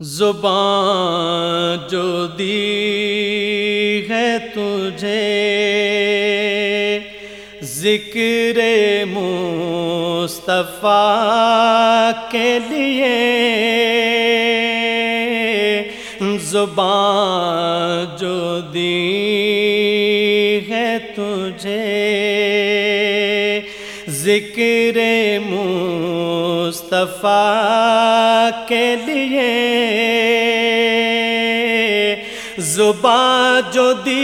زبان جو دی ہے تجھے، ذکر مصطفیٰ کے لیے۔ زبان جو دی ہے تجھے، ذکر مصطفیٰ کے لیے زبان جو دی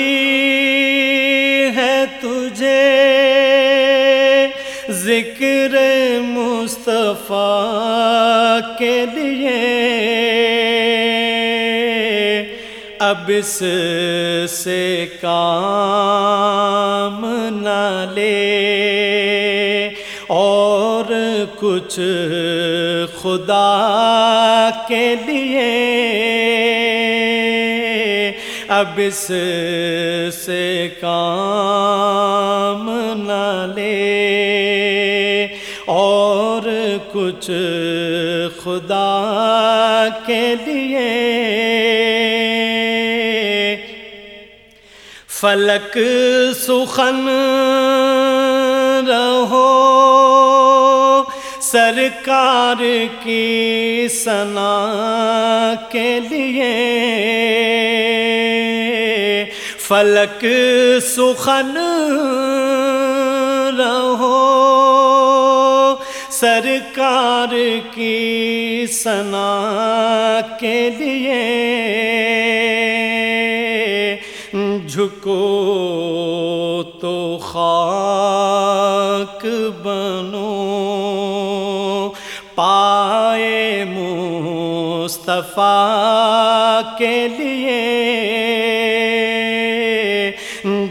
ہے تجھے، ذکر مصطفیٰ کے لیے۔ اب اس سے کام نہ لے اور کچھ خدا کے لیے۔ اب اس سے کام نہ لے۔ اور کچھ خدا کے لیے۔ فلک سخن رہو۔ سرکار کی سنا کے لیے فلک سخن رہو۔ سرکار کی سنا کے لیے جھکو تو خاک پائے مصطفیٰ کے لیے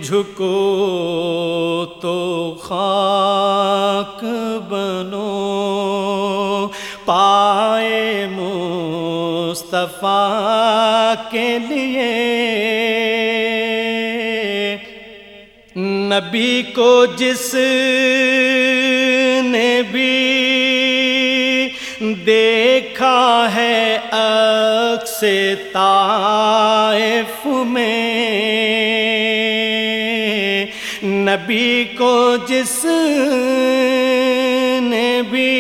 جھکو تو خاک بنو پائے مصطفیٰ کے لیے نبی کو جس نے بھی دیکھا ہے اکس طائف میں۔ نبی کو جس نے بھی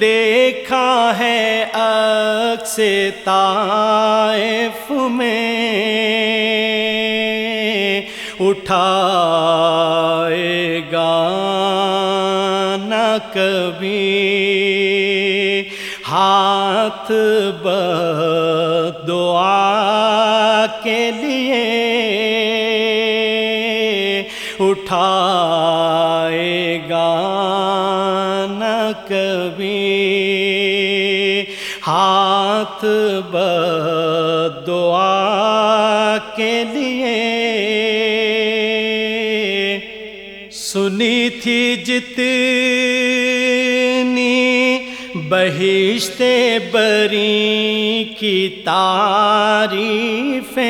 دیکھا ہے اکس طائف میں۔ اٹھائے گا نہ کبھی ہاتھ دعا کے لیے اٹھائے گا نہ کبھی ہاتھ دعا کے لیے سنی تھی جتنی بہشت بری کی تعریفیں۔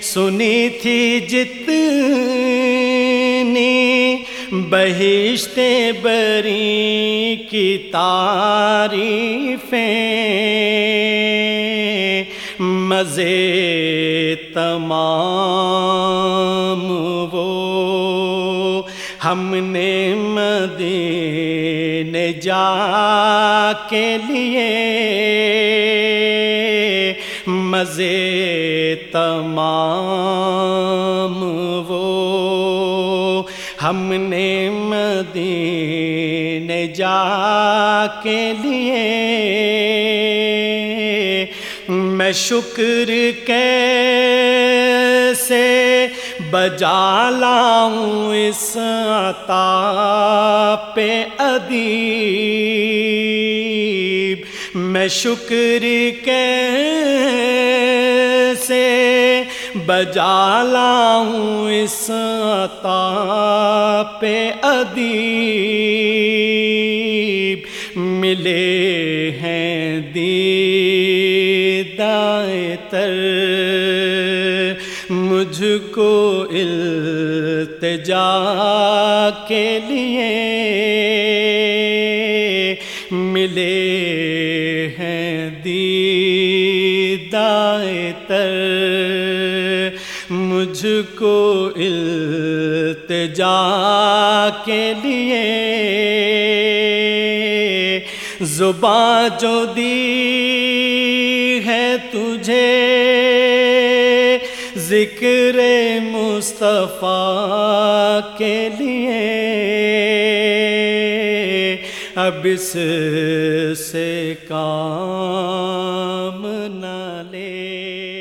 سنی تھی جتنی بہشت بری کی تعریفیں۔ مزے تمام ہم نے مدینے جا کے لیے مزے تمام وہ ہم نے مدینے جا کے لیے میں شکر کیسے بجا لاؤں اس عطا پہ ادیب میں شکر کیسے بجا لاؤں اس عطا پہ ادیب ملے ہیں دیدائے تر مجھ کو التجا کے لیے ملے ہیں دیدائے تر۔ مجھ کو التجا کے لیے زباں جو دی ہے تجھے۔ ذکر مصطفیٰ کے لیے۔ اب اس سے کام نہ لے۔